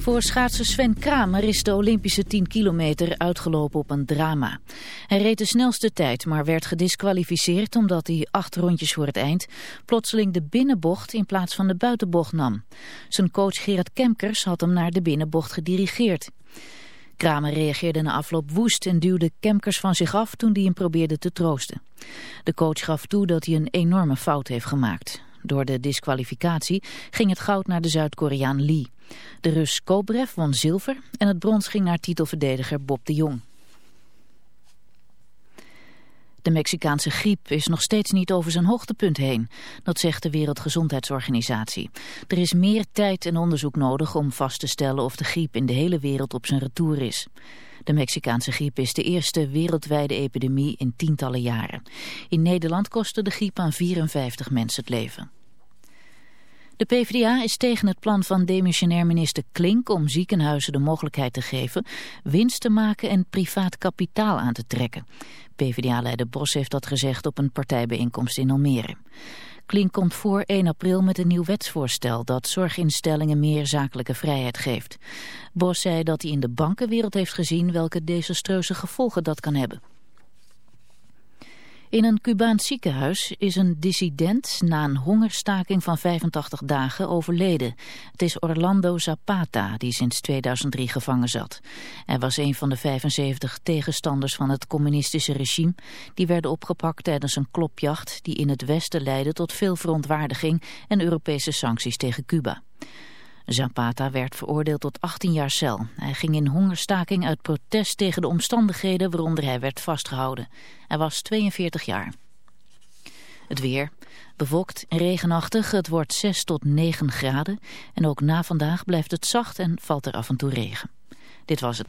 Voor schaatser Sven Kramer is de Olympische 10 kilometer uitgelopen op een drama. Hij reed de snelste tijd, maar werd gedisqualificeerd omdat hij acht rondjes voor het eind plotseling de binnenbocht in plaats van de buitenbocht nam. Zijn coach Gerard Kemkers had hem naar de binnenbocht gedirigeerd. Kramer reageerde na afloop woest en duwde Kemkers van zich af toen hij hem probeerde te troosten. De coach gaf toe dat hij een enorme fout heeft gemaakt. Door de disqualificatie ging het goud naar de Zuid-Koreaan Lee. De Rus Kobrev won zilver en het brons ging naar titelverdediger Bob de Jong. De Mexicaanse griep is nog steeds niet over zijn hoogtepunt heen. Dat zegt de Wereldgezondheidsorganisatie. Er is meer tijd en onderzoek nodig om vast te stellen of de griep in de hele wereld op zijn retour is. De Mexicaanse griep is de eerste wereldwijde epidemie in tientallen jaren. In Nederland kostte de griep aan 54 mensen het leven. De PvdA is tegen het plan van demissionair minister Klink om ziekenhuizen de mogelijkheid te geven winst te maken en privaat kapitaal aan te trekken. PvdA-leider Bos heeft dat gezegd op een partijbijeenkomst in Almere. Klink komt voor 1 april met een nieuw wetsvoorstel dat zorginstellingen meer zakelijke vrijheid geeft. Bos zei dat hij in de bankenwereld heeft gezien welke desastreuze gevolgen dat kan hebben. In een Cubaans ziekenhuis is een dissident na een hongerstaking van 85 dagen overleden. Het is Orlando Zapata, die sinds 2003 gevangen zat. Hij was een van de 75 tegenstanders van het communistische regime. Die werden opgepakt tijdens een klopjacht die in het Westen leidde tot veel verontwaardiging en Europese sancties tegen Cuba. Zapata werd veroordeeld tot 18 jaar cel. Hij ging in hongerstaking uit protest tegen de omstandigheden waaronder hij werd vastgehouden. Hij was 42 jaar. Het weer. Bevolkt en regenachtig. Het wordt 6 tot 9 graden. En ook na vandaag blijft het zacht en valt er af en toe regen. Dit was het.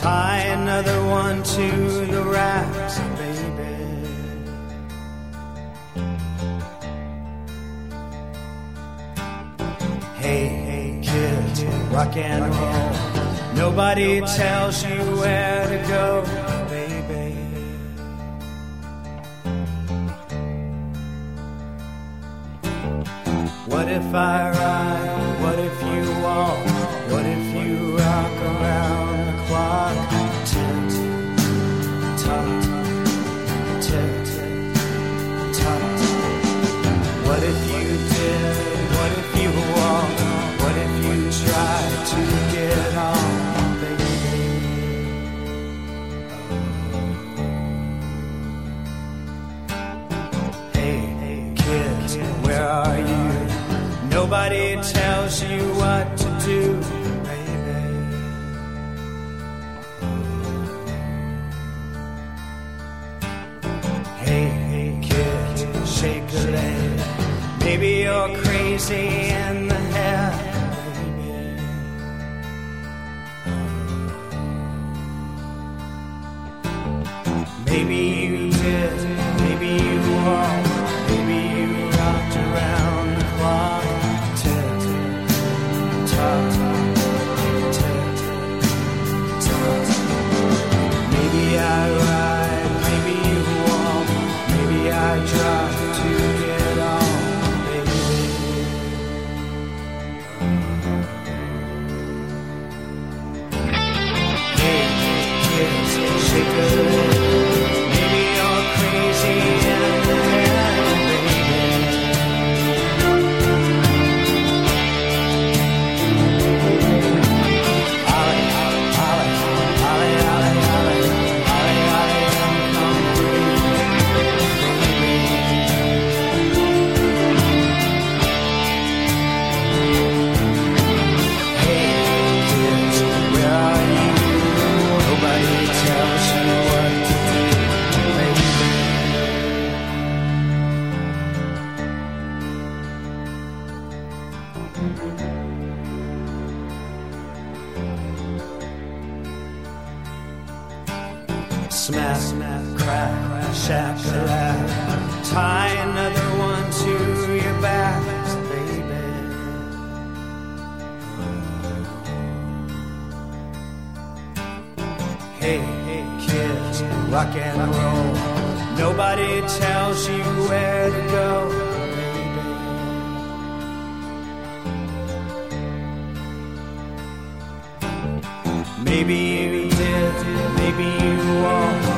Tie another one to the racks, baby. Hey, hey, kids, rock and roll. Nobody tells you where to go, baby. What if I ride? What if you walk? Nobody tells you what to do, baby. Hey, hey, kid, shake a leg. Maybe you're crazy in Maybe you did, maybe you won't.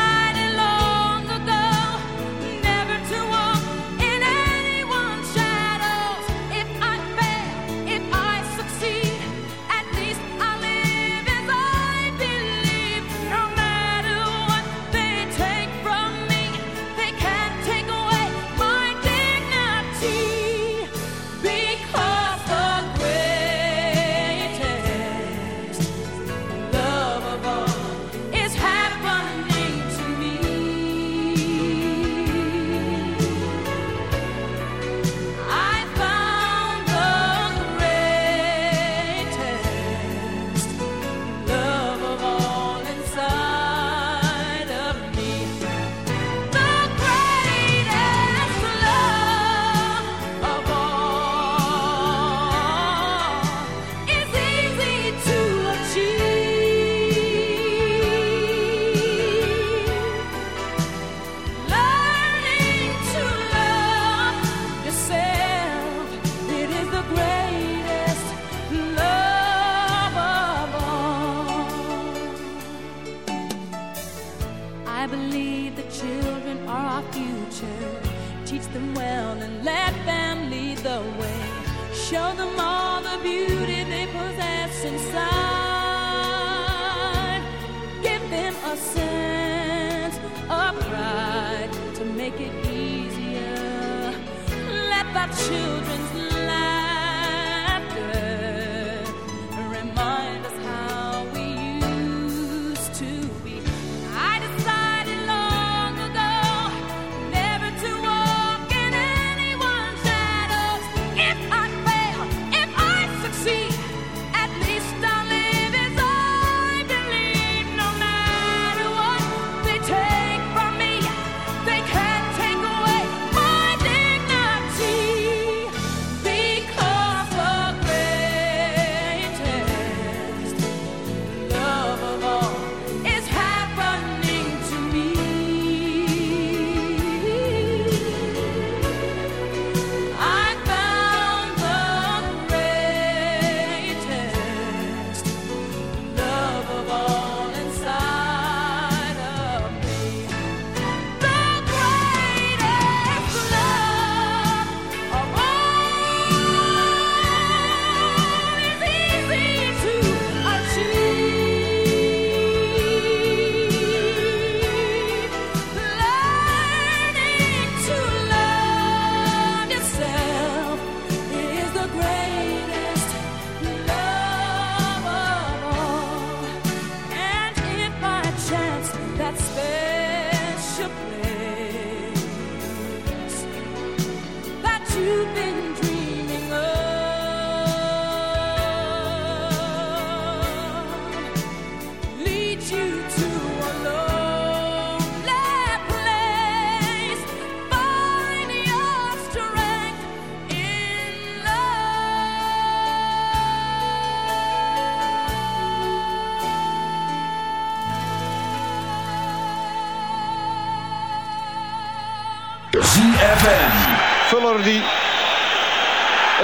children.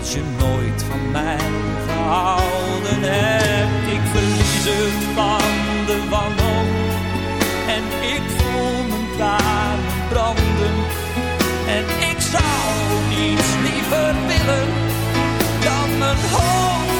Als je nooit van mij gehouden hebt, ik verlies het van de wanhoop. En ik voel mijn tranen branden. En ik zou niets liever willen dan mijn hoofd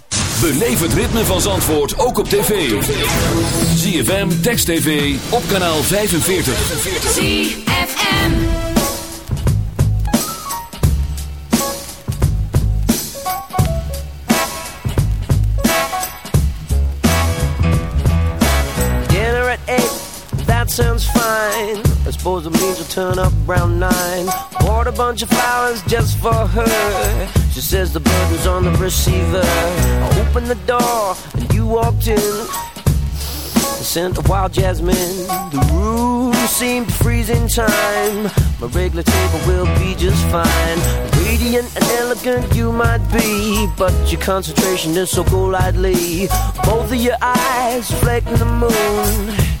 Beleef het ritme van Zandvoort ook op tv. ZFM, Text TV, op kanaal 45. ZFM. Dinner at eight, that sounds fine. Suppose it means we'll turn up around nine. Bought a bunch of flowers just for her. She says the burden's on the receiver. I opened the door and you walked in. The scent of wild jasmine. The room seemed to freeze in time. My regular table will be just fine. Radiant and elegant you might be, but your concentration is so golightly. Both of your eyes reflecting the moon.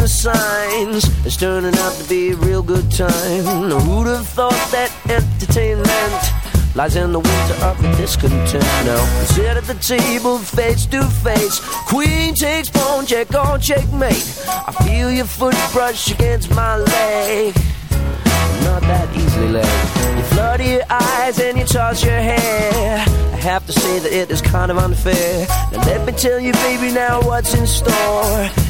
The signs. It's turning out to be a real good time. Who'd have thought that entertainment lies in the winter of discontent? Now, sit at the table face to face. Queen takes pawn, check on checkmate. I feel your foot brush against my leg not that easily led. You flutter your eyes and you toss your hair. I have to say that it is kind of unfair. Now let me tell you, baby, now what's in store.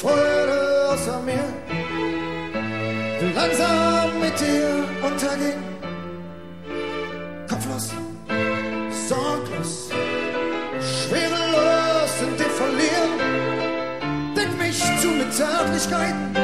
Feuer außer mir langsam mit dir untergehen. Kopflos, sorglos, schwerelos in dir verlieren. Denk mich zu mit Zärtlichkeiten.